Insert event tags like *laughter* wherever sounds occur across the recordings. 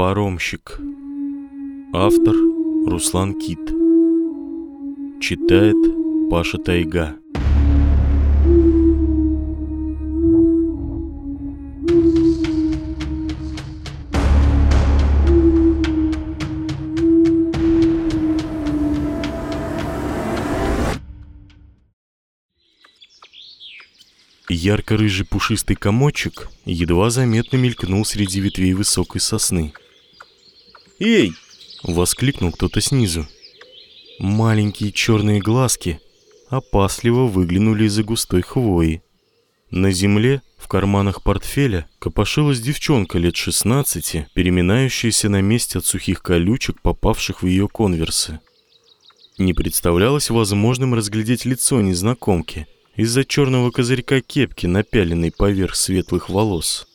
Паромщик. Автор Руслан Кит. Читает Паша Тайга. Ярко-рыжий пушистый комочек едва заметно мелькнул среди ветвей высокой сосны. «Эй!» — воскликнул кто-то снизу. Маленькие черные глазки опасливо выглянули из-за густой хвои. На земле, в карманах портфеля, копошилась девчонка лет 16, переминающаяся на месте от сухих колючек, попавших в ее конверсы. Не представлялось возможным разглядеть лицо незнакомки — из-за черного козырька кепки, напяленной поверх светлых волос.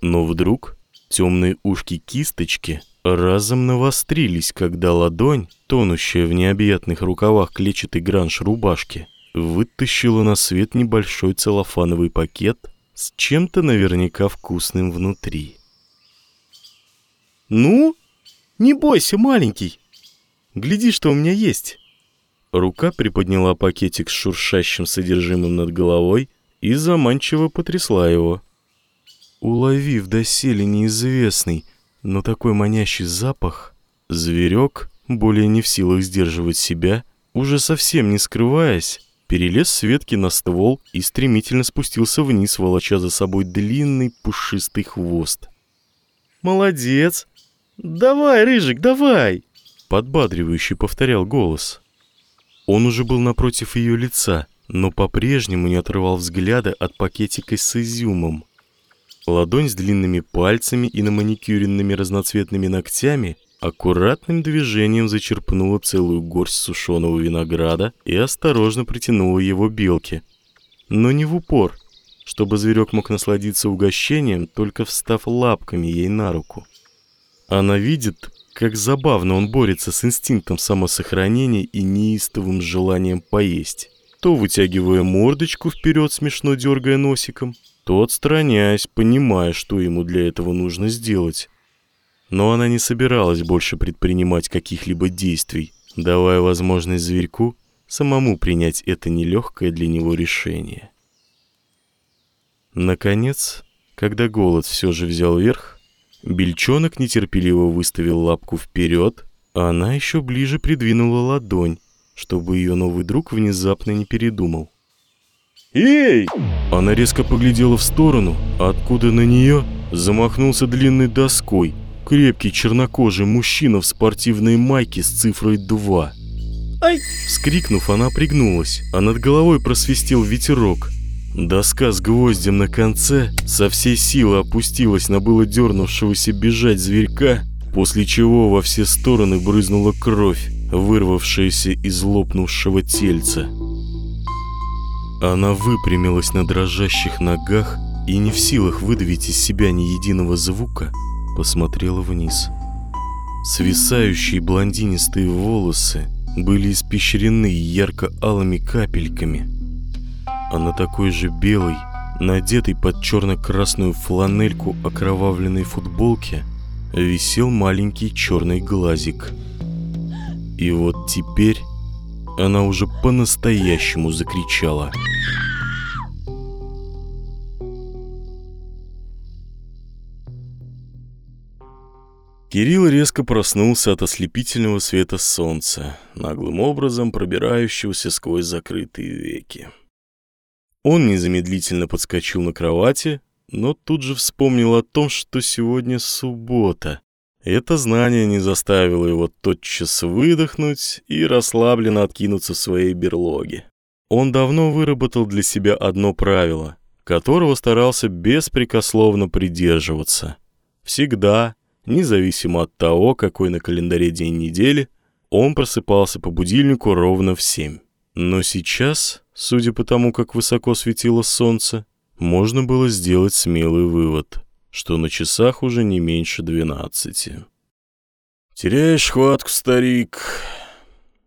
Но вдруг темные ушки кисточки разом навострились, когда ладонь, тонущая в необъятных рукавах клетчатой гранж рубашки, вытащила на свет небольшой целлофановый пакет с чем-то наверняка вкусным внутри. «Ну, не бойся, маленький. Гляди, что у меня есть». Рука приподняла пакетик с шуршащим содержимым над головой и заманчиво потрясла его. Уловив доселе неизвестный, но такой манящий запах, зверек, более не в силах сдерживать себя, уже совсем не скрываясь, перелез с ветки на ствол и стремительно спустился вниз, волоча за собой длинный пушистый хвост. «Молодец! Давай, Рыжик, давай!» Подбадривающий повторял голос. Он уже был напротив ее лица, но по-прежнему не отрывал взгляда от пакетика с изюмом. Ладонь с длинными пальцами и на маникюренными разноцветными ногтями аккуратным движением зачерпнула целую горсть сушеного винограда и осторожно притянула его белке. Но не в упор, чтобы зверек мог насладиться угощением, только встав лапками ей на руку. Она видит, как забавно он борется с инстинктом самосохранения и неистовым желанием поесть. То вытягивая мордочку вперед, смешно дергая носиком, то отстраняясь, понимая, что ему для этого нужно сделать. Но она не собиралась больше предпринимать каких-либо действий, давая возможность зверьку самому принять это нелегкое для него решение. Наконец, когда голод все же взял верх, Бельчонок нетерпеливо выставил лапку вперед, а она еще ближе придвинула ладонь, чтобы ее новый друг внезапно не передумал. «Эй!» Она резко поглядела в сторону, откуда на нее замахнулся длинной доской крепкий чернокожий мужчина в спортивной майке с цифрой 2. «Ай!» Вскрикнув, она пригнулась, а над головой просвистел ветерок – Доска с гвоздем на конце со всей силы опустилась на было дернувшегося бежать зверька, после чего во все стороны брызнула кровь, вырвавшаяся из лопнувшего тельца. Она выпрямилась на дрожащих ногах и не в силах выдавить из себя ни единого звука, посмотрела вниз. Свисающие блондинистые волосы были испещрены ярко-алыми капельками – а на такой же белой, надетой под черно-красную фланельку окровавленной футболке, висел маленький черный глазик. И вот теперь она уже по-настоящему закричала. Кирилл резко проснулся от ослепительного света солнца, наглым образом пробирающегося сквозь закрытые веки. Он незамедлительно подскочил на кровати, но тут же вспомнил о том, что сегодня суббота. Это знание не заставило его тотчас выдохнуть и расслабленно откинуться в своей берлоге. Он давно выработал для себя одно правило, которого старался беспрекословно придерживаться. Всегда, независимо от того, какой на календаре день недели, он просыпался по будильнику ровно в семь. Но сейчас Судя по тому, как высоко светило солнце, можно было сделать смелый вывод, что на часах уже не меньше двенадцати. «Теряешь хватку, старик!»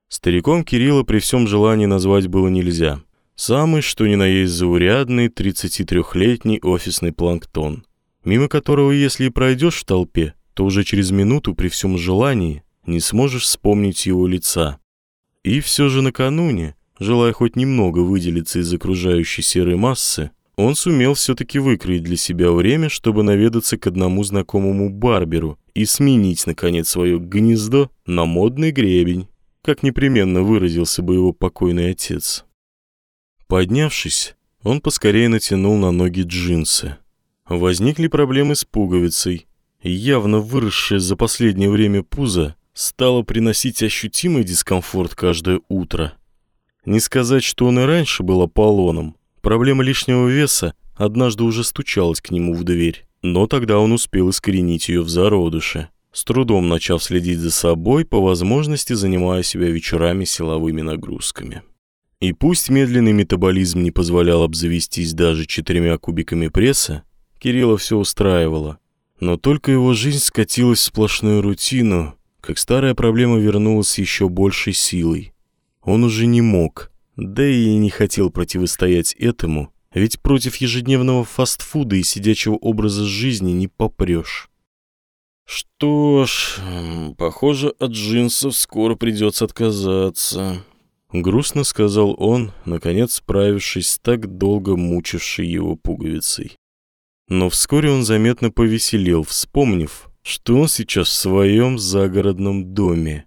Стариком Кирилла при всем желании назвать было нельзя. Самый, что ни на есть заурядный, 33-летний офисный планктон, мимо которого, если и пройдешь в толпе, то уже через минуту при всем желании не сможешь вспомнить его лица. И все же накануне, желая хоть немного выделиться из окружающей серой массы, он сумел все-таки выкроить для себя время, чтобы наведаться к одному знакомому барберу и сменить, наконец, свое гнездо на модный гребень, как непременно выразился бы его покойный отец. Поднявшись, он поскорее натянул на ноги джинсы. Возникли проблемы с пуговицей. Явно выросшее за последнее время пузо стало приносить ощутимый дискомфорт каждое утро. Не сказать, что он и раньше был Аполлоном, Проблема лишнего веса однажды уже стучалась к нему в дверь, но тогда он успел искоренить ее в зародыше, с трудом начав следить за собой, по возможности занимая себя вечерами силовыми нагрузками. И пусть медленный метаболизм не позволял обзавестись даже четырьмя кубиками пресса, Кирилла все устраивало. Но только его жизнь скатилась в сплошную рутину, как старая проблема вернулась еще большей силой. Он уже не мог, да и не хотел противостоять этому, ведь против ежедневного фастфуда и сидячего образа жизни не попрешь. Что ж, похоже, от джинсов скоро придется отказаться. Грустно сказал он, наконец справившись с так долго мучившей его пуговицей. Но вскоре он заметно повеселел, вспомнив, что он сейчас в своем загородном доме.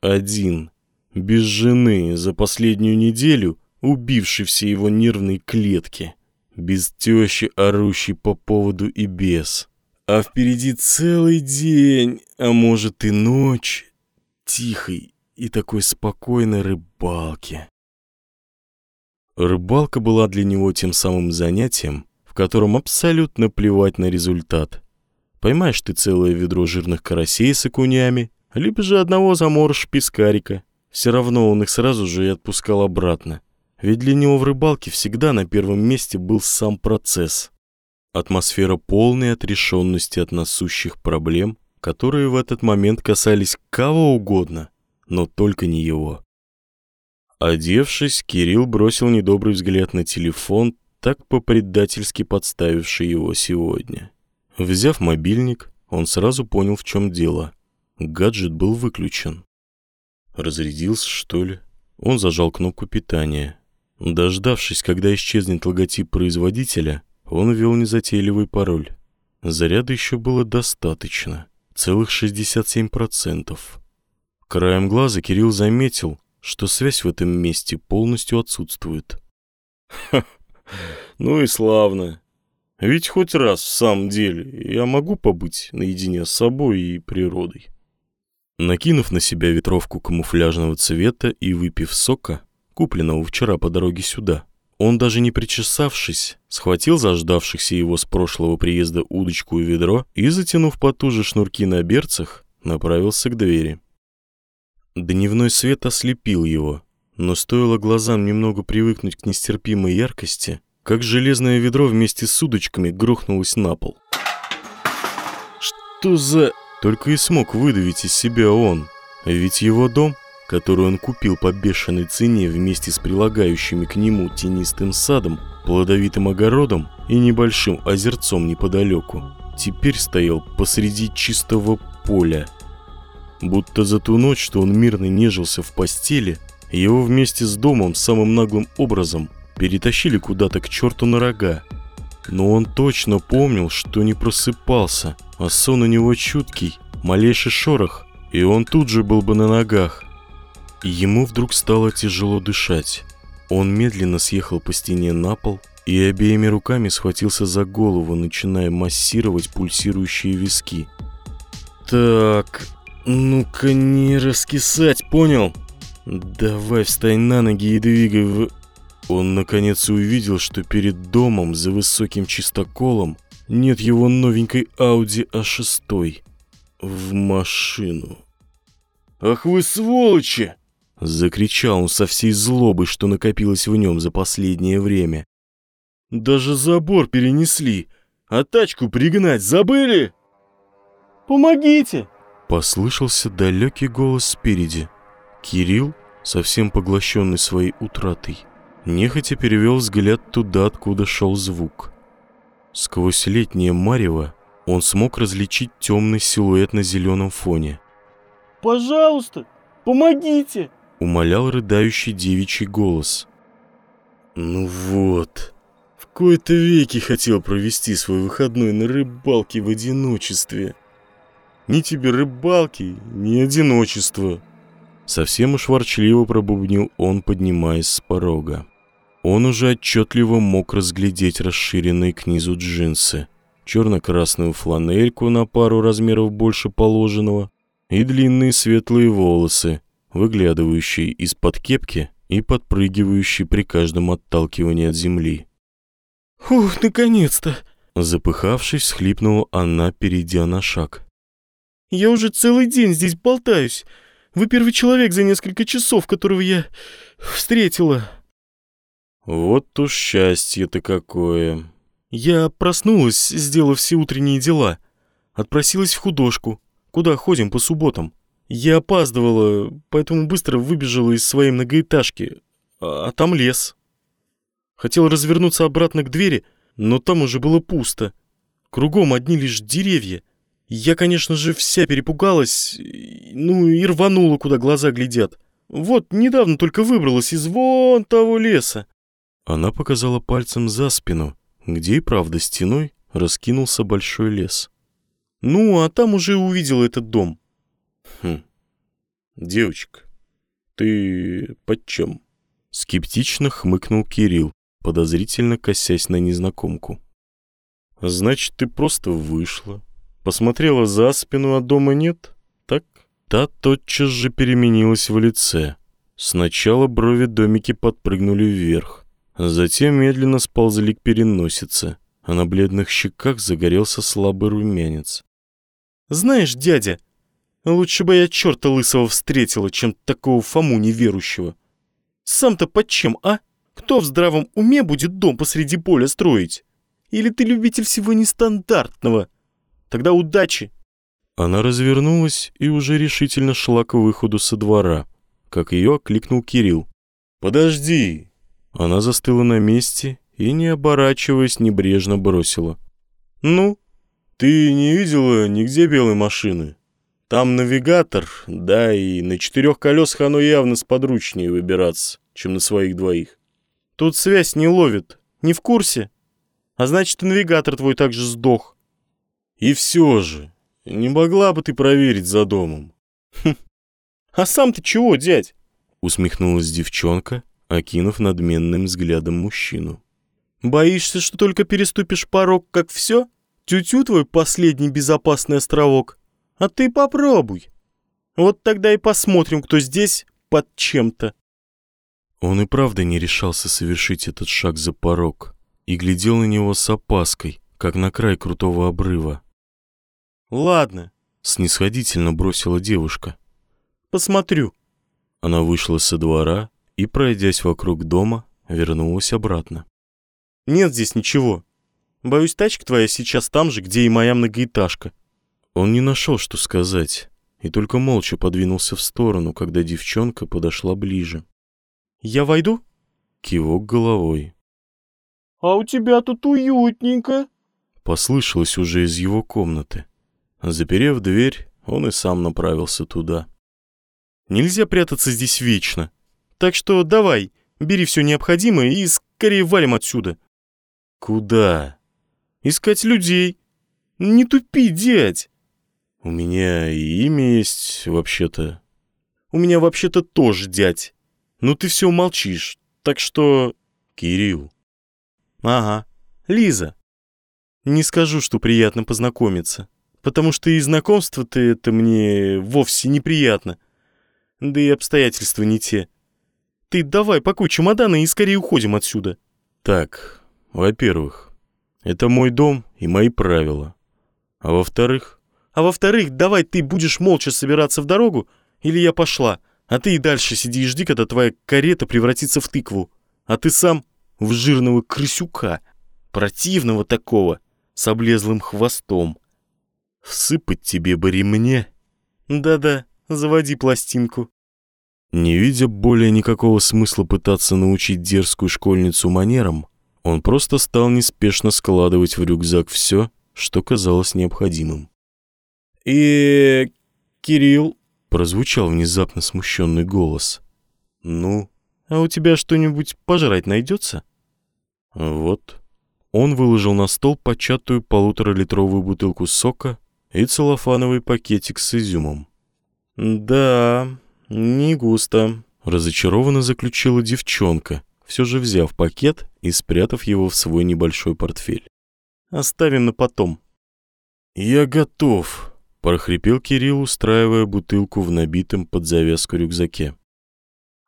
Один, без жены за последнюю неделю, убивший все его нервные клетки, без тещи, орущей по поводу и без. А впереди целый день, а может и ночь, тихой и такой спокойной рыбалки. Рыбалка была для него тем самым занятием, в котором абсолютно плевать на результат. Поймаешь ты целое ведро жирных карасей с окунями, либо же одного заморож пескарика, все равно он их сразу же и отпускал обратно. Ведь для него в рыбалке всегда на первом месте был сам процесс. Атмосфера полной отрешенности от насущих проблем, которые в этот момент касались кого угодно, но только не его. Одевшись, Кирилл бросил недобрый взгляд на телефон, так по-предательски подставивший его сегодня. Взяв мобильник, он сразу понял, в чем дело. Гаджет был выключен. Разрядился, что ли? Он зажал кнопку питания. Дождавшись, когда исчезнет логотип производителя, он ввел незатейливый пароль. Заряда еще было достаточно. Целых 67%. Краем глаза Кирилл заметил, что связь в этом месте полностью отсутствует. Ха, ну и славно. Ведь хоть раз в самом деле я могу побыть наедине с собой и природой. Накинув на себя ветровку камуфляжного цвета и выпив сока, купленного вчера по дороге сюда, он даже не причесавшись, схватил заждавшихся его с прошлого приезда удочку и ведро и, затянув потуже шнурки на берцах, направился к двери. Дневной свет ослепил его, но стоило глазам немного привыкнуть к нестерпимой яркости, как железное ведро вместе с удочками грохнулось на пол. «Что за...» Только и смог выдавить из себя он. Ведь его дом, который он купил по бешеной цене вместе с прилагающими к нему тенистым садом, плодовитым огородом и небольшим озерцом неподалеку, теперь стоял посреди чистого поля. Будто за ту ночь, что он мирно нежился в постели, его вместе с домом самым наглым образом перетащили куда-то к черту на рога. Но он точно помнил, что не просыпался – а сон у него чуткий, малейший шорох, и он тут же был бы на ногах. ему вдруг стало тяжело дышать. Он медленно съехал по стене на пол и обеими руками схватился за голову, начиная массировать пульсирующие виски. «Так, ну-ка не раскисать, понял? Давай встань на ноги и двигай в...» Он наконец увидел, что перед домом за высоким чистоколом нет его новенькой Audi A6 в машину. «Ах вы сволочи!» Закричал он со всей злобой, что накопилось в нем за последнее время. «Даже забор перенесли, а тачку пригнать забыли?» «Помогите!» Послышался далекий голос спереди. Кирилл, совсем поглощенный своей утратой, нехотя перевел взгляд туда, откуда шел звук. Сквозь летнее марево Он смог различить темный силуэт на зеленом фоне. «Пожалуйста, помогите!» Умолял рыдающий девичий голос. «Ну вот, в кои-то веки хотел провести свой выходной на рыбалке в одиночестве. Ни тебе рыбалки, ни одиночества!» Совсем уж ворчливо пробубнил он, поднимаясь с порога. Он уже отчетливо мог разглядеть расширенные к низу джинсы, черно-красную фланельку на пару размеров больше положенного и длинные светлые волосы, выглядывающие из-под кепки и подпрыгивающие при каждом отталкивании от земли. «Ух, наконец-то!» Запыхавшись, схлипнула она, перейдя на шаг. «Я уже целый день здесь болтаюсь. Вы первый человек за несколько часов, которого я встретила». Вот уж счастье-то какое. Я проснулась, сделав все утренние дела. Отпросилась в художку, куда ходим по субботам. Я опаздывала, поэтому быстро выбежала из своей многоэтажки, а, а там лес. Хотел развернуться обратно к двери, но там уже было пусто. Кругом одни лишь деревья. Я, конечно же, вся перепугалась, ну и рванула, куда глаза глядят. Вот недавно только выбралась из вон того леса. Она показала пальцем за спину, где и правда стеной раскинулся большой лес. Ну, а там уже увидел этот дом. Хм. Девочка, ты под чем? Скептично хмыкнул Кирилл, подозрительно косясь на незнакомку. Значит, ты просто вышла, посмотрела за спину, а дома нет, так? Та тотчас же переменилась в лице. Сначала брови домики подпрыгнули вверх, Затем медленно сползли к переносице, а на бледных щеках загорелся слабый румянец. «Знаешь, дядя, лучше бы я черта лысого встретила, чем такого Фому неверующего. Сам-то под чем, а? Кто в здравом уме будет дом посреди поля строить? Или ты любитель всего нестандартного? Тогда удачи!» Она развернулась и уже решительно шла к выходу со двора, как ее окликнул Кирилл. «Подожди, она застыла на месте и, не оборачиваясь, небрежно бросила. «Ну, ты не видела нигде белой машины? Там навигатор, да, и на четырех колесах оно явно сподручнее выбираться, чем на своих двоих. Тут связь не ловит, не в курсе? А значит, навигатор твой также сдох». «И все же, не могла бы ты проверить за домом?» хм. «А сам ты чего, дядь?» Усмехнулась девчонка окинув надменным взглядом мужчину. «Боишься, что только переступишь порог, как все? Тю-тю твой последний безопасный островок. А ты попробуй. Вот тогда и посмотрим, кто здесь под чем-то». Он и правда не решался совершить этот шаг за порог и глядел на него с опаской, как на край крутого обрыва. «Ладно», — снисходительно бросила девушка. «Посмотрю». Она вышла со двора и, пройдясь вокруг дома, вернулась обратно. «Нет здесь ничего. Боюсь, тачка твоя сейчас там же, где и моя многоэтажка». Он не нашел, что сказать, и только молча подвинулся в сторону, когда девчонка подошла ближе. «Я войду?» Кивок головой. «А у тебя тут уютненько!» Послышалось уже из его комнаты. Заперев дверь, он и сам направился туда. «Нельзя прятаться здесь вечно!» Так что давай, бери все необходимое и скорее валим отсюда». «Куда?» «Искать людей. Не тупи, дядь». «У меня и имя есть, вообще-то». «У меня вообще-то тоже дядь. Но ты все молчишь, так что...» «Кирилл». «Ага, Лиза. Не скажу, что приятно познакомиться, потому что и знакомство-то это мне вовсе неприятно. Да и обстоятельства не те. Ты давай пакуй чемоданы и скорее уходим отсюда. Так, во-первых, это мой дом и мои правила. А во-вторых... А во-вторых, давай ты будешь молча собираться в дорогу, или я пошла, а ты и дальше сиди и жди, когда твоя карета превратится в тыкву, а ты сам в жирного крысюка, противного такого, с облезлым хвостом. Всыпать тебе бы ремня? Да-да, заводи пластинку. Не видя более никакого смысла пытаться научить дерзкую школьницу манерам, он просто стал неспешно складывать в рюкзак все, что казалось необходимым. «И... Кирилл?» — прозвучал внезапно смущенный голос. «Ну, а у тебя что-нибудь пожрать найдется?» «Вот». Он выложил на стол початую полуторалитровую бутылку сока и целлофановый пакетик с изюмом. «Да, не густо», — разочарованно заключила девчонка, все же взяв пакет и спрятав его в свой небольшой портфель. «Оставим на потом». «Я готов», — прохрипел Кирилл, устраивая бутылку в набитом под завязку рюкзаке.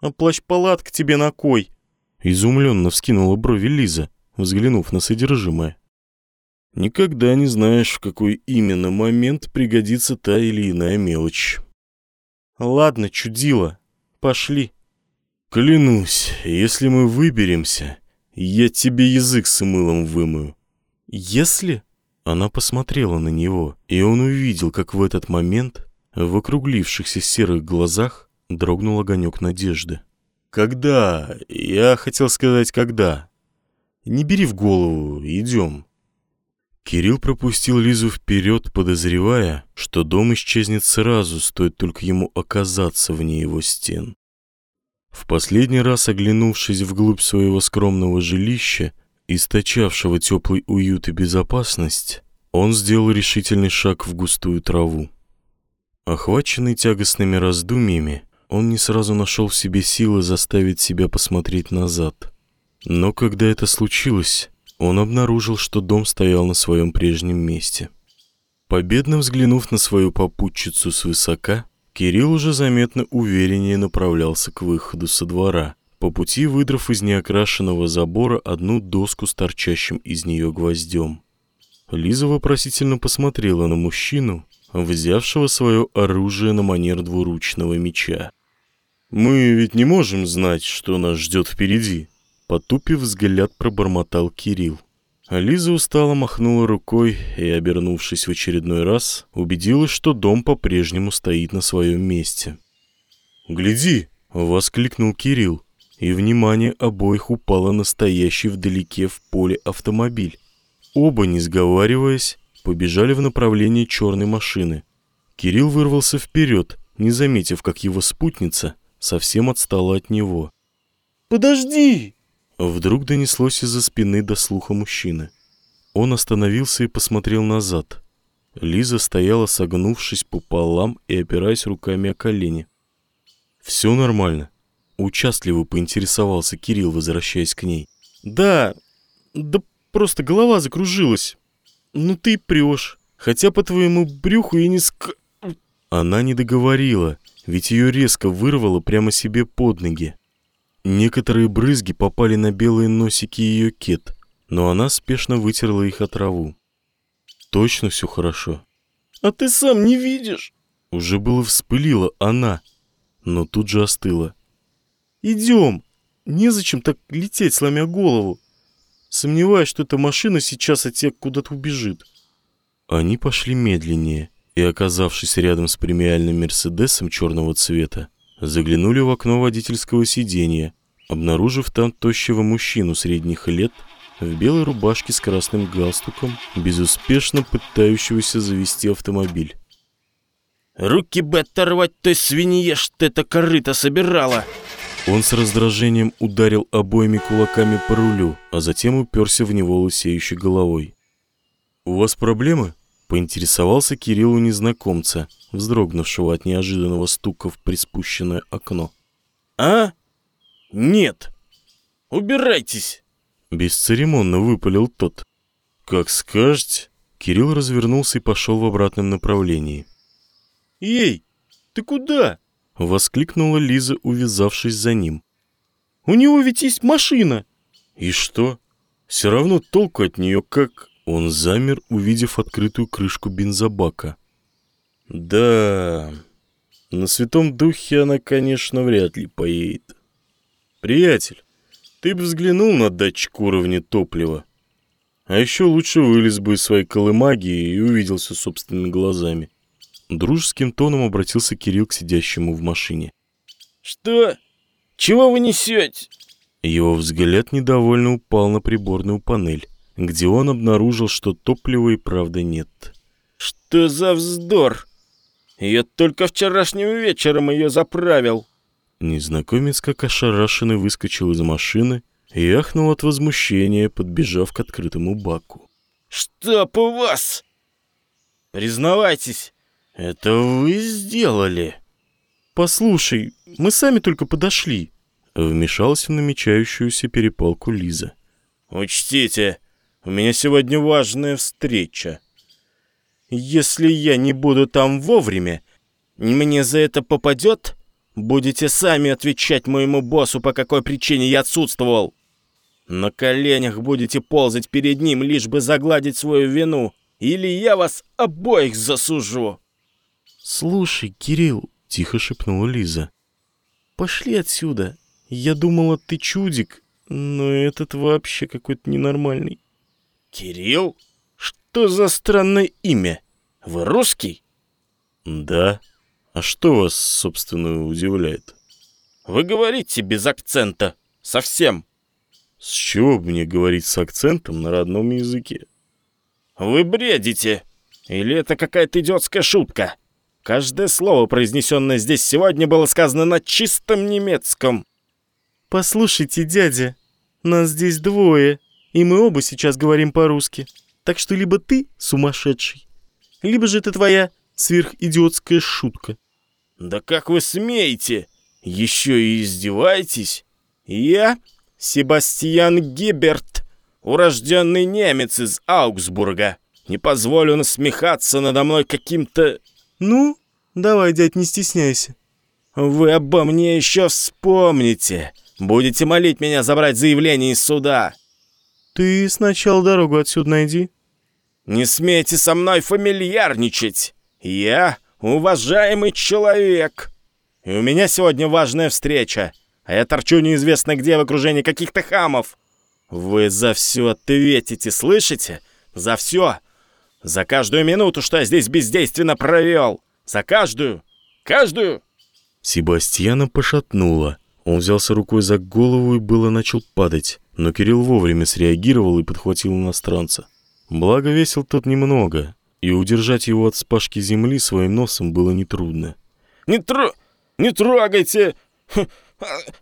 «А плащ-палатка тебе на кой?» Изумленно вскинула брови Лиза, взглянув на содержимое. Никогда не знаешь, в какой именно момент пригодится та или иная мелочь. Ладно, чудило, пошли. Клянусь, если мы выберемся, я тебе язык с мылом вымою. Если? Она посмотрела на него, и он увидел, как в этот момент в округлившихся серых глазах дрогнул огонек надежды. «Когда? Я хотел сказать, когда. Не бери в голову, идем». Кирилл пропустил Лизу вперед, подозревая, что дом исчезнет сразу, стоит только ему оказаться вне его стен. В последний раз оглянувшись вглубь своего скромного жилища, источавшего теплый уют и безопасность, он сделал решительный шаг в густую траву. Охваченный тягостными раздумьями, он не сразу нашел в себе силы заставить себя посмотреть назад. Но когда это случилось, он обнаружил, что дом стоял на своем прежнем месте. Победно взглянув на свою попутчицу свысока, Кирилл уже заметно увереннее направлялся к выходу со двора, по пути выдрав из неокрашенного забора одну доску с торчащим из нее гвоздем. Лиза вопросительно посмотрела на мужчину, взявшего свое оружие на манер двуручного меча. «Мы ведь не можем знать, что нас ждет впереди», Потупив взгляд, пробормотал Кирилл. А Лиза устало махнула рукой и, обернувшись в очередной раз, убедилась, что дом по-прежнему стоит на своем месте. «Гляди!» — воскликнул Кирилл, и внимание обоих упало на стоящий вдалеке в поле автомобиль. Оба, не сговариваясь, побежали в направлении черной машины. Кирилл вырвался вперед, не заметив, как его спутница совсем отстала от него. «Подожди!» Вдруг донеслось из-за спины до слуха мужчины. Он остановился и посмотрел назад. Лиза стояла, согнувшись пополам и опираясь руками о колени. «Все нормально», — участливо поинтересовался Кирилл, возвращаясь к ней. «Да, да просто голова закружилась. Ну ты прешь, хотя по твоему брюху и не ск...» Она не договорила, ведь ее резко вырвало прямо себе под ноги. Некоторые брызги попали на белые носики ее кет, но она спешно вытерла их от траву. Точно все хорошо. А ты сам не видишь? Уже было вспылила она, но тут же остыла. Идем. Незачем так лететь, сломя голову. Сомневаюсь, что эта машина сейчас от тебя куда-то убежит. Они пошли медленнее и, оказавшись рядом с премиальным Мерседесом черного цвета, Заглянули в окно водительского сиденья, обнаружив там тощего мужчину средних лет в белой рубашке с красным галстуком, безуспешно пытающегося завести автомобиль. «Руки бы оторвать той свинье, что это корыто собирала!» Он с раздражением ударил обоими кулаками по рулю, а затем уперся в него лысеющей головой. «У вас проблемы?» Поинтересовался Кирилл у незнакомца, вздрогнувшего от неожиданного стука в приспущенное окно. «А? Нет! Убирайтесь!» Бесцеремонно выпалил тот. «Как скажете!» Кирилл развернулся и пошел в обратном направлении. «Эй, ты куда?» Воскликнула Лиза, увязавшись за ним. «У него ведь есть машина!» «И что? Все равно толку от нее как...» Он замер, увидев открытую крышку бензобака. Да, на Святом Духе она, конечно, вряд ли поедет. Приятель, ты бы взглянул на датчик уровня топлива. А еще лучше вылез бы из своей колымаги и увиделся собственными глазами. Дружеским тоном обратился Кирилл к сидящему в машине. «Что? Чего вы несете?» Его взгляд недовольно упал на приборную панель где он обнаружил, что топлива и правда нет. «Что за вздор? Я только вчерашним вечером ее заправил». Незнакомец, как ошарашенный, выскочил из машины и ахнул от возмущения, подбежав к открытому баку. «Чтоб у вас!» «Признавайтесь, это вы сделали!» «Послушай, мы сами только подошли», — вмешалась в намечающуюся перепалку Лиза. «Учтите, у меня сегодня важная встреча. Если я не буду там вовремя, мне за это попадет? Будете сами отвечать моему боссу, по какой причине я отсутствовал. На коленях будете ползать перед ним, лишь бы загладить свою вину, или я вас обоих засужу». «Слушай, Кирилл», — тихо шепнула Лиза, — «пошли отсюда. Я думала, ты чудик, но этот вообще какой-то ненормальный». «Кирилл? Что за странное имя? Вы русский?» «Да. А что вас, собственно, удивляет?» «Вы говорите без акцента. Совсем». «С чего бы мне говорить с акцентом на родном языке?» «Вы бредите. Или это какая-то идиотская шутка?» Каждое слово, произнесенное здесь сегодня, было сказано на чистом немецком. «Послушайте, дядя, нас здесь двое, и мы оба сейчас говорим по-русски. Так что либо ты сумасшедший, либо же это твоя сверхидиотская шутка». «Да как вы смеете? Еще и издеваетесь? Я Себастьян Гиберт, урожденный немец из Аугсбурга. Не позволю насмехаться надо мной каким-то «Ну, давай, дядь, не стесняйся». «Вы обо мне еще вспомните. Будете молить меня забрать заявление из суда». «Ты сначала дорогу отсюда найди». «Не смейте со мной фамильярничать. Я уважаемый человек. И у меня сегодня важная встреча, а я торчу неизвестно где в окружении каких-то хамов. Вы за все ответите, слышите? За все. За каждую минуту, что я здесь бездейственно провел. За каждую. Каждую. Себастьяна пошатнула. Он взялся рукой за голову и было начал падать. Но Кирилл вовремя среагировал и подхватил иностранца. Благо весил тот немного, и удержать его от спашки земли своим носом было нетрудно. «Не, тро... не трогайте!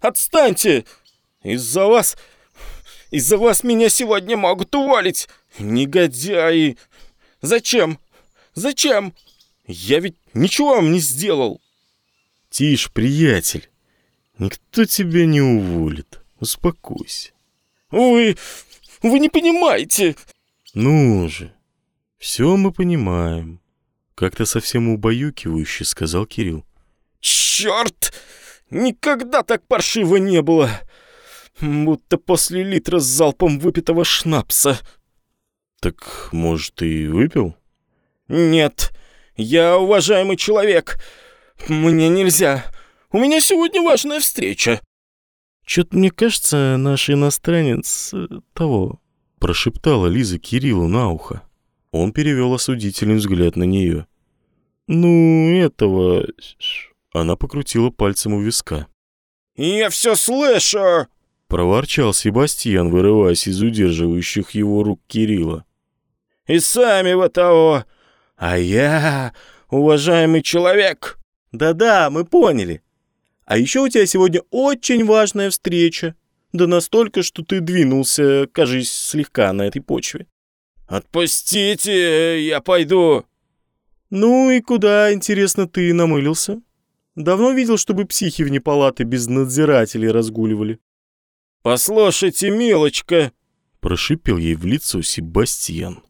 Отстаньте! Из-за вас... Из-за вас меня сегодня могут уволить! Негодяи! Зачем? Зачем? Я ведь ничего вам не сделал. Тише, приятель. Никто тебя не уволит. Успокойся. Вы... вы не понимаете. Ну же. Все мы понимаем. Как-то совсем убаюкивающе сказал Кирилл. Черт! Никогда так паршиво не было. Будто после литра с залпом выпитого шнапса. «Так, может, и выпил?» «Нет, я уважаемый человек. Мне нельзя. У меня сегодня важная встреча». «Чё-то мне кажется, наш иностранец э, того...» Прошептала Лиза Кириллу на ухо. Он перевел осудительный взгляд на нее. «Ну, этого...» Она покрутила пальцем у виска. «Я все слышу!» Проворчал Себастьян, вырываясь из удерживающих его рук Кирилла и сами вы того. А я, уважаемый человек... Да-да, мы поняли. А еще у тебя сегодня очень важная встреча. Да настолько, что ты двинулся, кажись, слегка на этой почве. Отпустите, я пойду. Ну и куда, интересно, ты намылился? Давно видел, чтобы психи вне палаты без надзирателей разгуливали. Послушайте, милочка, прошипел ей в лицо Себастьян.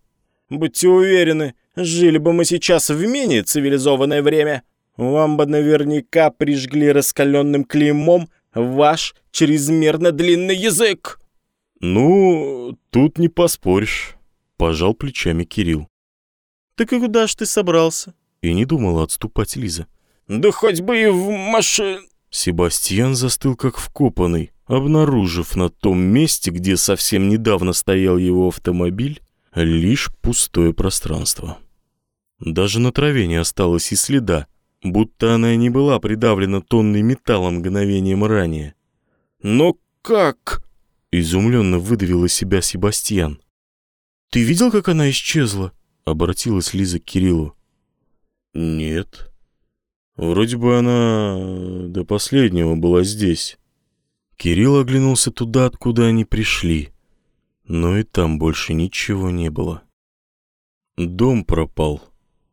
Будьте уверены, жили бы мы сейчас в менее цивилизованное время. Вам бы наверняка прижгли раскаленным клеймом ваш чрезмерно длинный язык. Ну, тут не поспоришь, пожал плечами Кирилл. Так и куда ж ты собрался? И не думала отступать Лиза. Да хоть бы и в машин... Себастьян застыл как вкопанный, обнаружив на том месте, где совсем недавно стоял его автомобиль, лишь пустое пространство. Даже на траве не осталось и следа, будто она и не была придавлена тонной металла мгновением ранее. «Но как?» — изумленно выдавил из себя Себастьян. Ты видел, как она исчезла?» — обратилась Лиза к Кириллу. «Нет. Вроде бы она до последнего была здесь». Кирилл оглянулся туда, откуда они пришли, но и там больше ничего не было. «Дом пропал», —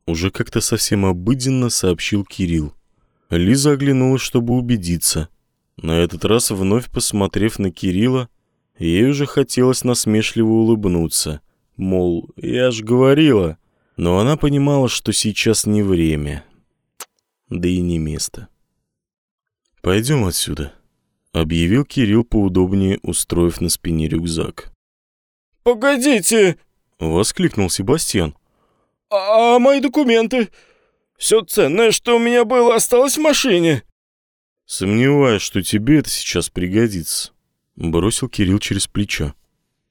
уже как-то совсем обыденно сообщил Кирилл. Лиза оглянулась, чтобы убедиться. На этот раз, вновь посмотрев на Кирилла, ей уже хотелось насмешливо улыбнуться. Мол, я ж говорила. Но она понимала, что сейчас не время. Да и не место. «Пойдем отсюда», — объявил Кирилл поудобнее, устроив на спине рюкзак. «Погодите!» — воскликнул Себастьян. «А, а мои документы? Все ценное, что у меня было, осталось в машине». «Сомневаюсь, что тебе это сейчас пригодится», — бросил Кирилл через плечо.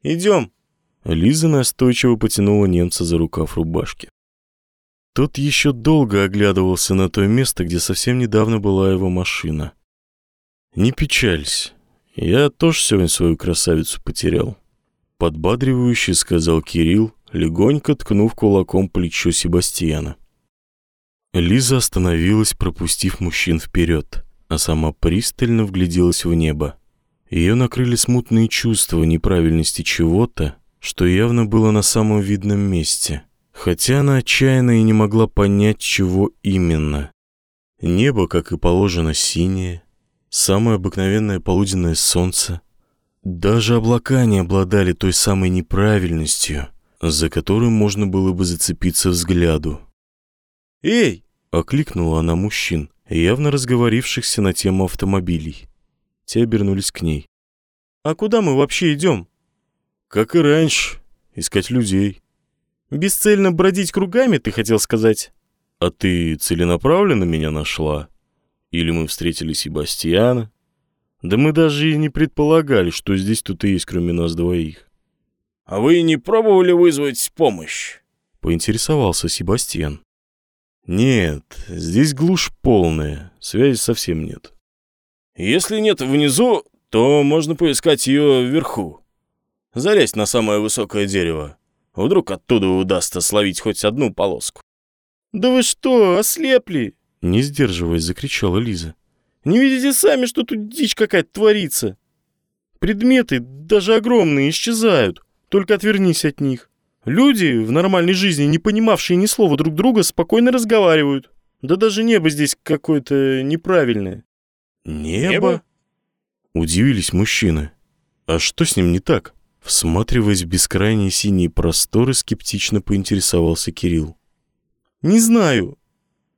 «Идем». Лиза настойчиво потянула немца за рукав рубашки. Тот еще долго оглядывался на то место, где совсем недавно была его машина. «Не печалься, я тоже сегодня свою красавицу потерял», — подбадривающе сказал Кирилл, легонько ткнув кулаком плечо Себастьяна. Лиза остановилась, пропустив мужчин вперед, а сама пристально вгляделась в небо. Ее накрыли смутные чувства неправильности чего-то, что явно было на самом видном месте, хотя она отчаянно и не могла понять, чего именно. Небо, как и положено, синее, самое обыкновенное полуденное солнце. Даже облака не обладали той самой неправильностью, за которую можно было бы зацепиться взгляду. «Эй!» — окликнула она мужчин, явно разговорившихся на тему автомобилей. Те обернулись к ней. «А куда мы вообще идем?» «Как и раньше, искать людей». «Бесцельно бродить кругами, ты хотел сказать?» «А ты целенаправленно меня нашла?» Или мы встретили Себастьяна? Да мы даже и не предполагали, что здесь тут и есть, кроме нас двоих. «А вы не пробовали вызвать помощь?» — поинтересовался Себастьян. «Нет, здесь глушь полная, связи совсем нет». «Если нет внизу, то можно поискать ее вверху. Залезть на самое высокое дерево. Вдруг оттуда удастся словить хоть одну полоску». «Да вы что, ослепли?» Не сдерживаясь, закричала Лиза. «Не видите сами, что тут дичь какая-то творится? Предметы, даже огромные, исчезают. Только отвернись от них. Люди, в нормальной жизни, не понимавшие ни слова друг друга, спокойно разговаривают. Да даже небо здесь какое-то неправильное». «Небо?» небо? Удивились мужчины. «А что с ним не так?» Всматриваясь в бескрайние синие просторы, скептично поинтересовался Кирилл. «Не знаю.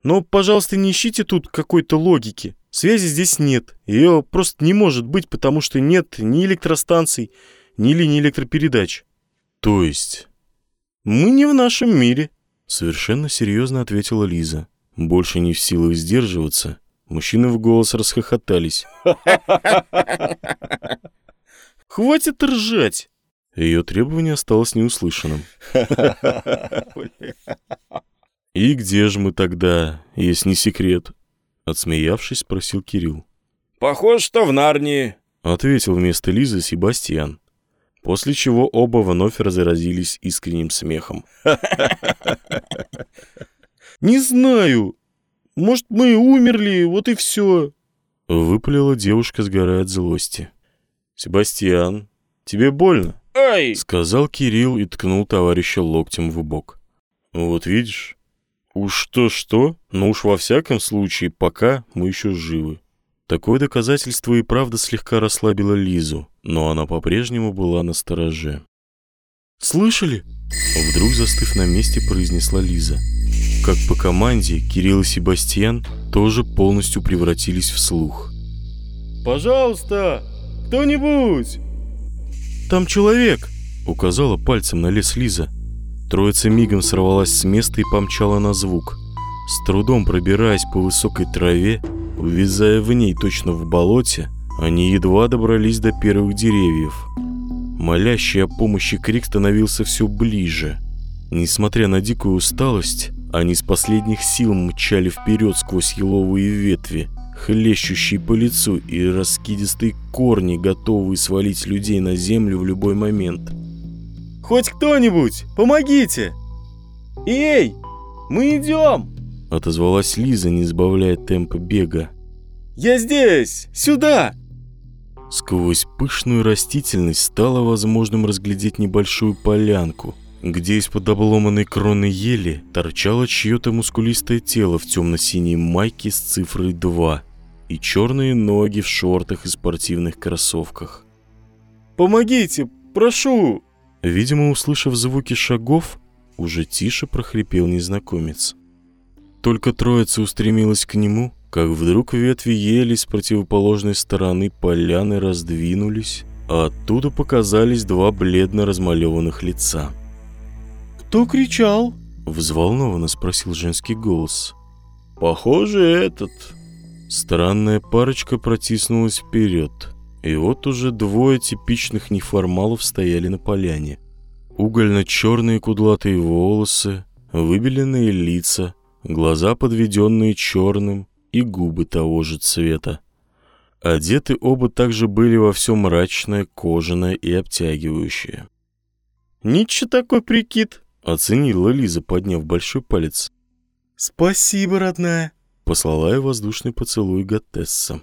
Но, пожалуйста, не ищите тут какой-то логики. Связи здесь нет. Ее просто не может быть, потому что нет ни электростанций, ни линий электропередач. То есть? Мы не в нашем мире. Совершенно серьезно ответила Лиза. Больше не в силах сдерживаться. Мужчины в голос расхохотались. *laughs* Хватит ржать. Ее требование осталось неуслышанным. *laughs* «И где же мы тогда, если не секрет?» Отсмеявшись, спросил Кирилл. «Похоже, что в Нарнии», — ответил вместо Лизы Себастьян. После чего оба вновь разразились искренним смехом. *laughs* «Не знаю. Может, мы умерли, вот и все». Выпалила девушка, сгорая от злости. «Себастьян, тебе больно?» «Ай!» — сказал Кирилл и ткнул товарища локтем в бок. «Вот видишь, Уж что-что, но уж во всяком случае, пока мы еще живы. Такое доказательство и правда слегка расслабило Лизу, но она по-прежнему была на стороже. «Слышали?» Вдруг, застыв на месте, произнесла Лиза. Как по команде, Кирилл и Себастьян тоже полностью превратились в слух. «Пожалуйста, кто-нибудь!» «Там человек!» — указала пальцем на лес Лиза. Троица мигом сорвалась с места и помчала на звук. С трудом пробираясь по высокой траве, увязая в ней точно в болоте, они едва добрались до первых деревьев. Молящий о помощи крик становился все ближе. Несмотря на дикую усталость, они с последних сил мчали вперед сквозь еловые ветви, хлещущие по лицу и раскидистые корни, готовые свалить людей на землю в любой момент. Хоть кто-нибудь, помогите! Эй, мы идем!» Отозвалась Лиза, не сбавляя темпа бега. «Я здесь! Сюда!» Сквозь пышную растительность стало возможным разглядеть небольшую полянку, где из-под обломанной кроны ели торчало чье-то мускулистое тело в темно-синей майке с цифрой 2 и черные ноги в шортах и спортивных кроссовках. «Помогите! Прошу!» Видимо, услышав звуки шагов, уже тише прохрипел незнакомец. Только троица устремилась к нему, как вдруг ветви ели с противоположной стороны поляны раздвинулись, а оттуда показались два бледно размалеванных лица. «Кто кричал?» — взволнованно спросил женский голос. «Похоже, этот...» Странная парочка протиснулась вперед, и вот уже двое типичных неформалов стояли на поляне. Угольно-черные кудлатые волосы, выбеленные лица, глаза подведенные черным и губы того же цвета. Одеты оба также были во все мрачное, кожаное и обтягивающее. «Ничего такой прикид!» — оценила Лиза, подняв большой палец. «Спасибо, родная!» — послала ей воздушный поцелуй Готесса.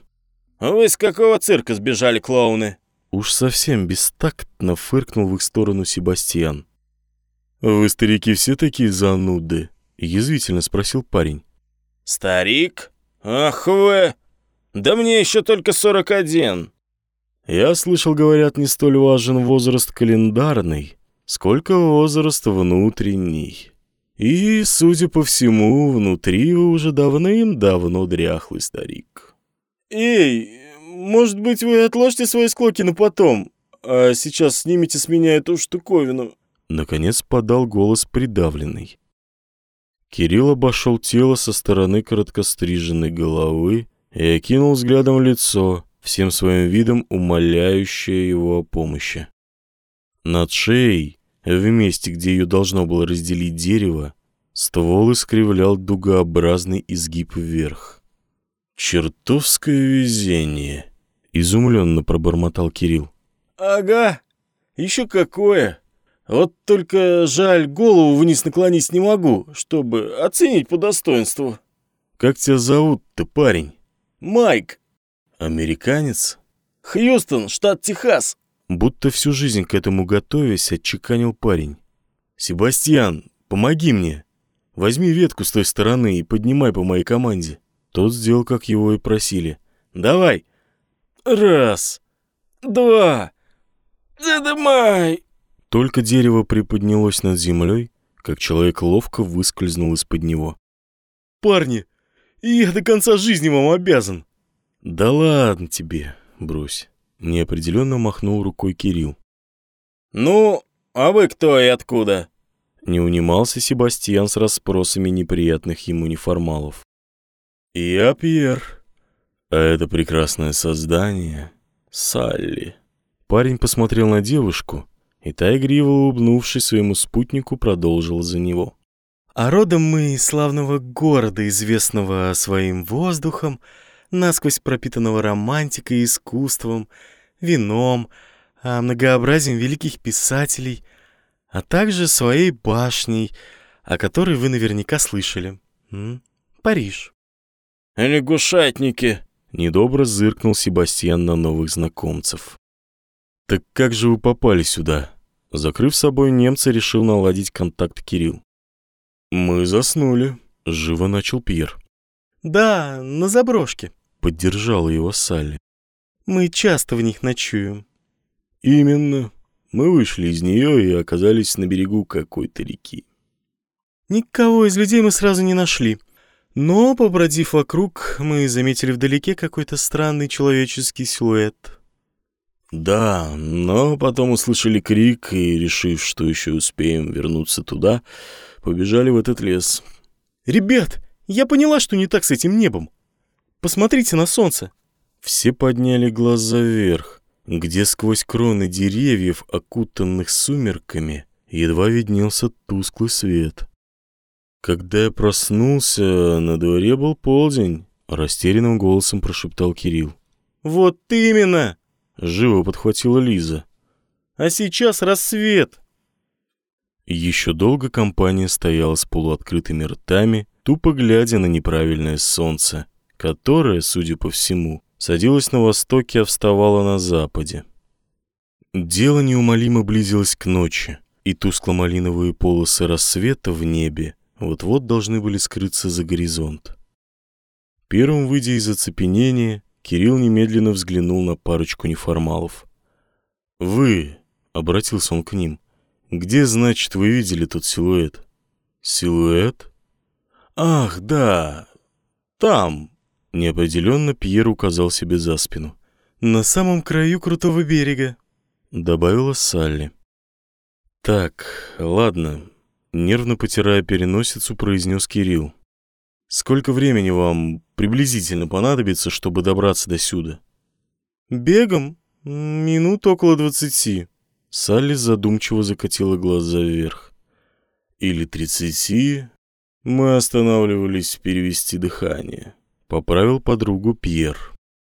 «А вы с какого цирка сбежали, клоуны?» Уж совсем бестактно фыркнул в их сторону Себастьян. «Вы, старики, все такие зануды?» — язвительно спросил парень. «Старик? Ах вы! Да мне еще только сорок один!» «Я слышал, говорят, не столь важен возраст календарный, сколько возраст внутренний. И, судя по всему, внутри вы уже давным-давно дряхлый старик». «Эй, может быть, вы отложите свои склоки на потом, а сейчас снимите с меня эту штуковину?» Наконец подал голос придавленный. Кирилл обошел тело со стороны короткостриженной головы и окинул взглядом лицо, всем своим видом умоляющее его о помощи. Над шеей, в месте, где ее должно было разделить дерево, ствол искривлял дугообразный изгиб вверх. «Чертовское везение!» — изумленно пробормотал Кирилл. «Ага, еще какое! Вот только жаль, голову вниз наклонить не могу, чтобы оценить по достоинству». «Как тебя зовут-то, парень?» «Майк». «Американец?» «Хьюстон, штат Техас». Будто всю жизнь к этому готовясь, отчеканил парень. «Себастьян, помоги мне. Возьми ветку с той стороны и поднимай по моей команде». Тот сделал, как его и просили. «Давай!» «Раз, два, задымай!» Только дерево приподнялось над землей, как человек ловко выскользнул из-под него. «Парни, я до конца жизни вам обязан!» «Да ладно тебе, брось!» Неопределенно махнул рукой Кирилл. «Ну, а вы кто и откуда?» Не унимался Себастьян с расспросами неприятных ему неформалов. «Я Пьер, а это прекрасное создание — Салли». Парень посмотрел на девушку, и та, игриво улыбнувшись своему спутнику, продолжила за него. «А родом мы из славного города, известного своим воздухом, насквозь пропитанного романтикой и искусством, вином, а многообразием великих писателей, а также своей башней, о которой вы наверняка слышали. М? Париж». «Лягушатники!» — недобро зыркнул Себастьян на новых знакомцев. «Так как же вы попали сюда?» Закрыв собой немца, решил наладить контакт Кирилл. «Мы заснули», — живо начал Пьер. «Да, на заброшке», — поддержала его Салли. «Мы часто в них ночуем». «Именно. Мы вышли из нее и оказались на берегу какой-то реки». «Никого из людей мы сразу не нашли», но, побродив вокруг, мы заметили вдалеке какой-то странный человеческий силуэт. Да, но потом услышали крик и, решив, что еще успеем вернуться туда, побежали в этот лес. «Ребят, я поняла, что не так с этим небом. Посмотрите на солнце». Все подняли глаза вверх, где сквозь кроны деревьев, окутанных сумерками, едва виднелся тусклый свет. Когда я проснулся, на дворе был полдень, растерянным голосом прошептал Кирилл. Вот именно, живо подхватила Лиза. А сейчас рассвет. Еще долго компания стояла с полуоткрытыми ртами, тупо глядя на неправильное солнце, которое, судя по всему, садилось на востоке, а вставало на западе. Дело неумолимо близилось к ночи, и тускло-малиновые полосы рассвета в небе вот-вот должны были скрыться за горизонт. Первым выйдя из оцепенения, Кирилл немедленно взглянул на парочку неформалов. «Вы», — обратился он к ним, — «где, значит, вы видели тот силуэт?» «Силуэт?» «Ах, да, там», — неопределенно Пьер указал себе за спину. «На самом краю крутого берега», — добавила Салли. «Так, ладно», — нервно потирая переносицу, произнес Кирилл. «Сколько времени вам приблизительно понадобится, чтобы добраться до сюда?» «Бегом? Минут около двадцати». Салли задумчиво закатила глаза вверх. «Или тридцати?» Мы останавливались перевести дыхание. Поправил подругу Пьер.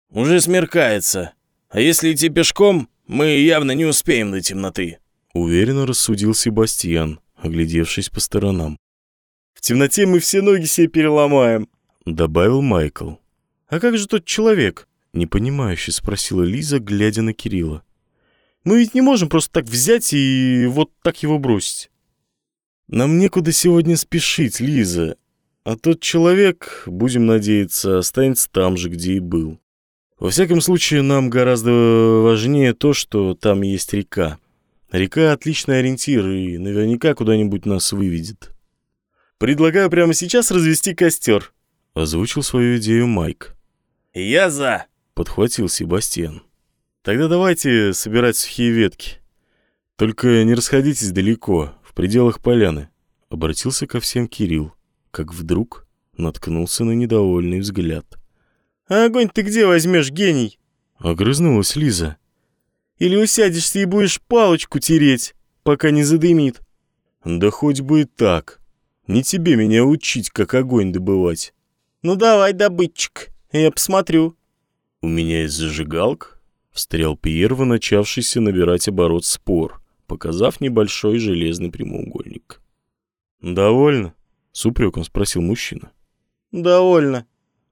«Уже смеркается. А если идти пешком, мы явно не успеем до темноты». Уверенно рассудил Себастьян, оглядевшись по сторонам. «В темноте мы все ноги себе переломаем», — добавил Майкл. «А как же тот человек?» — непонимающе спросила Лиза, глядя на Кирилла. «Мы ведь не можем просто так взять и вот так его бросить». «Нам некуда сегодня спешить, Лиза. А тот человек, будем надеяться, останется там же, где и был. Во всяком случае, нам гораздо важнее то, что там есть река. Река — отличный ориентир и наверняка куда-нибудь нас выведет. «Предлагаю прямо сейчас развести костер», — озвучил свою идею Майк. «Я за», — подхватил Себастьян. «Тогда давайте собирать сухие ветки. Только не расходитесь далеко, в пределах поляны», — обратился ко всем Кирилл, как вдруг наткнулся на недовольный взгляд. «А огонь ты где возьмешь, гений?» — огрызнулась Лиза. Или усядешься и будешь палочку тереть, пока не задымит?» «Да хоть бы и так. Не тебе меня учить, как огонь добывать». «Ну давай, добытчик, я посмотрю». «У меня есть зажигалка?» — встрял Пьер, начавшийся набирать оборот спор, показав небольшой железный прямоугольник. «Довольно?» — с упреком спросил мужчина. «Довольно».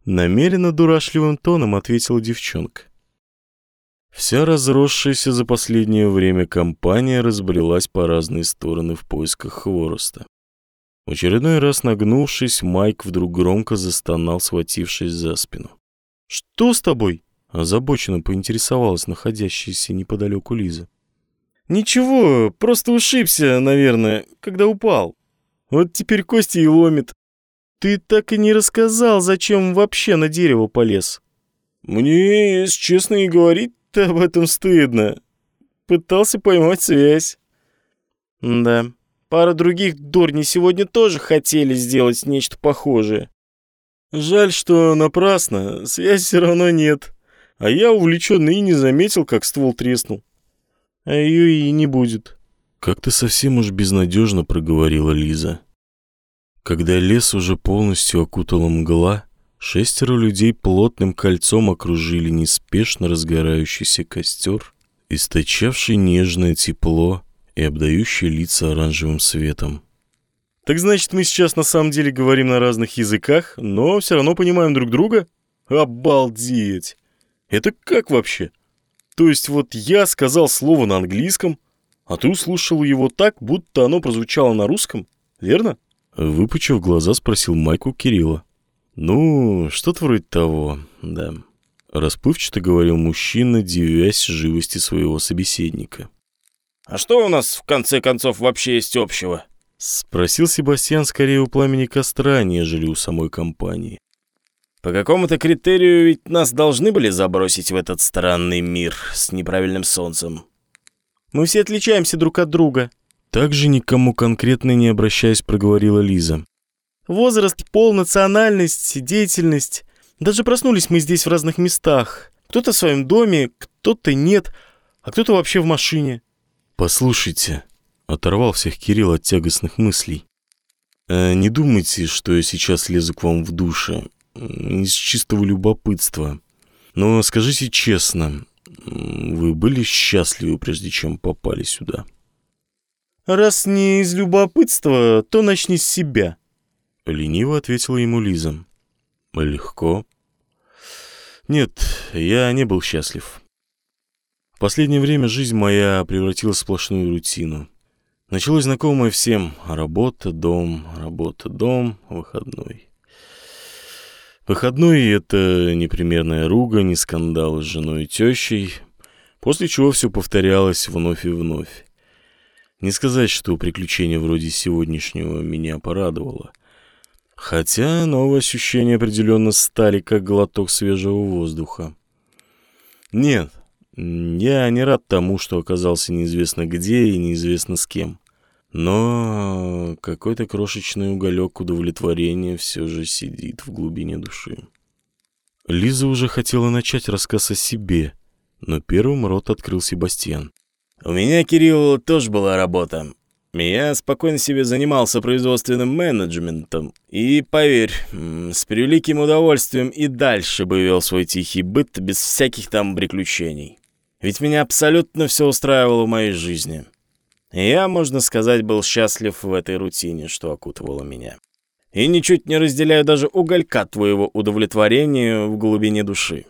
Намеренно дурашливым тоном ответила девчонка. Вся разросшаяся за последнее время компания разбрелась по разные стороны в поисках хвороста. В очередной раз нагнувшись, Майк вдруг громко застонал, схватившись за спину. «Что с тобой?» — озабоченно поинтересовалась находящаяся неподалеку Лиза. «Ничего, просто ушибся, наверное, когда упал. Вот теперь кости и ломит. Ты так и не рассказал, зачем вообще на дерево полез». «Мне, если честно, и говорить ты об этом стыдно. Пытался поймать связь. Да, пара других дурней сегодня тоже хотели сделать нечто похожее. Жаль, что напрасно, связи все равно нет. А я увлеченный и не заметил, как ствол треснул. А ее и не будет. Как-то совсем уж безнадежно проговорила Лиза. Когда лес уже полностью окутала мгла, Шестеро людей плотным кольцом окружили неспешно разгорающийся костер, источавший нежное тепло и обдающий лица оранжевым светом. «Так значит, мы сейчас на самом деле говорим на разных языках, но все равно понимаем друг друга? Обалдеть! Это как вообще? То есть вот я сказал слово на английском, а ты услышал его так, будто оно прозвучало на русском, верно?» Выпучив глаза, спросил Майку Кирилла. «Ну, что-то вроде того, да», — расплывчато говорил мужчина, дивясь живости своего собеседника. «А что у нас, в конце концов, вообще есть общего?» — спросил Себастьян скорее у пламени костра, нежели у самой компании. «По какому-то критерию ведь нас должны были забросить в этот странный мир с неправильным солнцем». «Мы все отличаемся друг от друга», — также никому конкретно не обращаясь проговорила Лиза. Возраст, пол, национальность, деятельность. Даже проснулись мы здесь в разных местах. Кто-то в своем доме, кто-то нет, а кто-то вообще в машине. Послушайте, оторвал всех Кирилл от тягостных мыслей. Э, не думайте, что я сейчас лезу к вам в душе. Из чистого любопытства. Но скажите честно, вы были счастливы, прежде чем попали сюда? «Раз не из любопытства, то начни с себя», — лениво ответила ему Лиза. «Легко». «Нет, я не был счастлив. Последнее время жизнь моя превратилась в сплошную рутину. Началось знакомое всем работа, дом, работа, дом, выходной. Выходной — это непримерная ругань, скандал с женой и тещей, после чего все повторялось вновь и вновь. Не сказать, что приключение вроде сегодняшнего меня порадовало. Хотя новые ощущения определенно стали как глоток свежего воздуха. Нет, я не рад тому, что оказался неизвестно где и неизвестно с кем. Но какой-то крошечный уголек удовлетворения все же сидит в глубине души. Лиза уже хотела начать рассказ о себе, но первым рот открыл Себастьян. У меня, Кирилл, тоже была работа. Я спокойно себе занимался производственным менеджментом. И, поверь, с превеликим удовольствием и дальше бы вел свой тихий быт без всяких там приключений. Ведь меня абсолютно все устраивало в моей жизни. И я, можно сказать, был счастлив в этой рутине, что окутывало меня. И ничуть не разделяю даже уголька твоего удовлетворения в глубине души.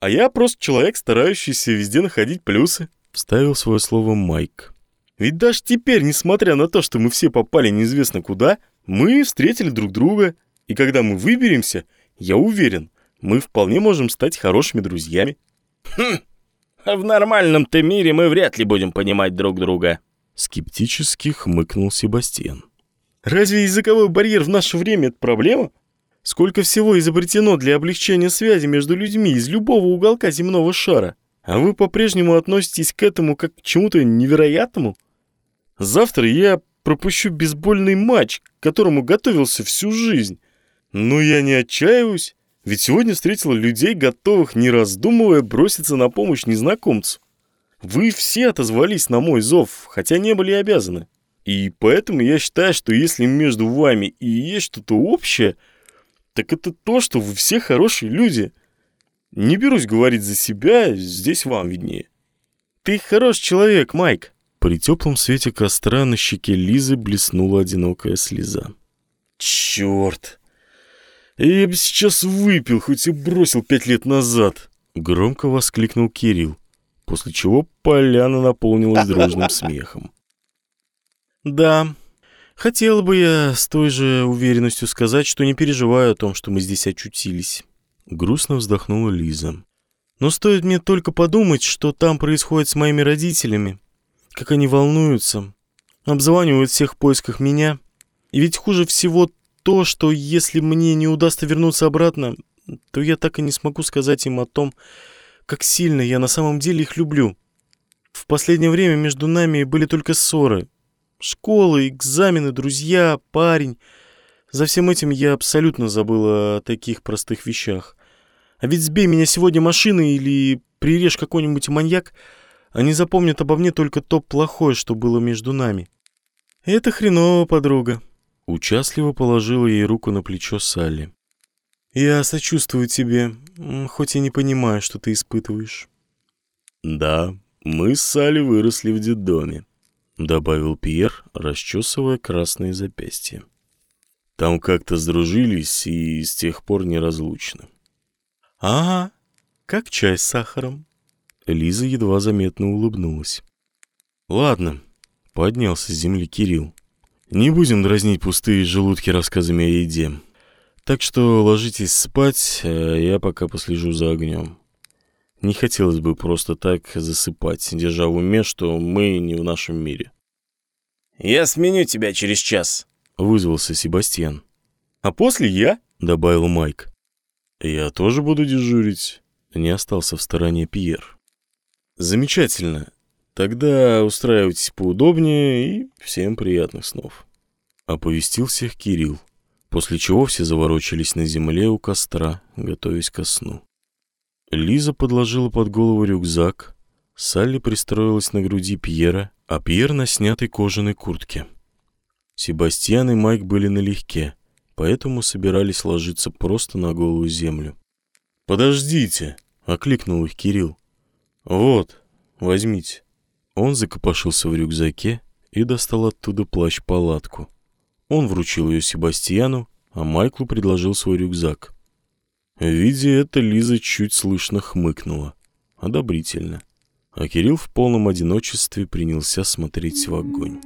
А я просто человек, старающийся везде находить плюсы. Вставил свое слово Майк. Ведь даже теперь, несмотря на то, что мы все попали неизвестно куда, мы встретили друг друга. И когда мы выберемся, я уверен, мы вполне можем стать хорошими друзьями. Хм, в нормальном-то мире мы вряд ли будем понимать друг друга. Скептически хмыкнул Себастьян. Разве языковой барьер в наше время — это проблема? Сколько всего изобретено для облегчения связи между людьми из любого уголка земного шара. А вы по-прежнему относитесь к этому как к чему-то невероятному? Завтра я пропущу бейсбольный матч, к которому готовился всю жизнь. Но я не отчаиваюсь, ведь сегодня встретил людей, готовых, не раздумывая, броситься на помощь незнакомцу. Вы все отозвались на мой зов, хотя не были обязаны. И поэтому я считаю, что если между вами и есть что-то общее, так это то, что вы все хорошие люди – не берусь говорить за себя, здесь вам виднее. Ты хороший человек, Майк. При теплом свете костра на щеке Лизы блеснула одинокая слеза. Черт! Я бы сейчас выпил, хоть и бросил пять лет назад. Громко воскликнул Кирилл, после чего поляна наполнилась дружным *laughs* смехом. Да, хотел бы я с той же уверенностью сказать, что не переживаю о том, что мы здесь очутились. Грустно вздохнула Лиза. «Но стоит мне только подумать, что там происходит с моими родителями, как они волнуются, обзванивают всех в поисках меня. И ведь хуже всего то, что если мне не удастся вернуться обратно, то я так и не смогу сказать им о том, как сильно я на самом деле их люблю. В последнее время между нами были только ссоры. Школа, экзамены, друзья, парень — за всем этим я абсолютно забыла о таких простых вещах. А ведь сбей меня сегодня машиной или прирежь какой-нибудь маньяк, они запомнят обо мне только то плохое, что было между нами. Это хреново, подруга. Участливо положила ей руку на плечо Салли. Я сочувствую тебе, хоть и не понимаю, что ты испытываешь. Да, мы с Салли выросли в детдоме, добавил Пьер, расчесывая красные запястья. Там как-то сдружились и с тех пор неразлучны. «Ага, как чай с сахаром». Лиза едва заметно улыбнулась. «Ладно», — поднялся с земли Кирилл. «Не будем дразнить пустые желудки рассказами о еде. Так что ложитесь спать, а я пока послежу за огнем. Не хотелось бы просто так засыпать, держа в уме, что мы не в нашем мире». «Я сменю тебя через час», — вызвался Себастьян. «А после я?» — добавил Майк. «Я тоже буду дежурить», — не остался в стороне Пьер. «Замечательно. Тогда устраивайтесь поудобнее и всем приятных снов». Оповестил всех Кирилл, после чего все заворочились на земле у костра, готовясь ко сну. Лиза подложила под голову рюкзак, Салли пристроилась на груди Пьера, а Пьер на снятой кожаной куртке. Себастьян и Майк были налегке, поэтому собирались ложиться просто на голую землю. «Подождите!» — окликнул их Кирилл. «Вот, возьмите». Он закопошился в рюкзаке и достал оттуда плащ-палатку. Он вручил ее Себастьяну, а Майклу предложил свой рюкзак. Видя это, Лиза чуть слышно хмыкнула. Одобрительно. А Кирилл в полном одиночестве принялся смотреть в огонь.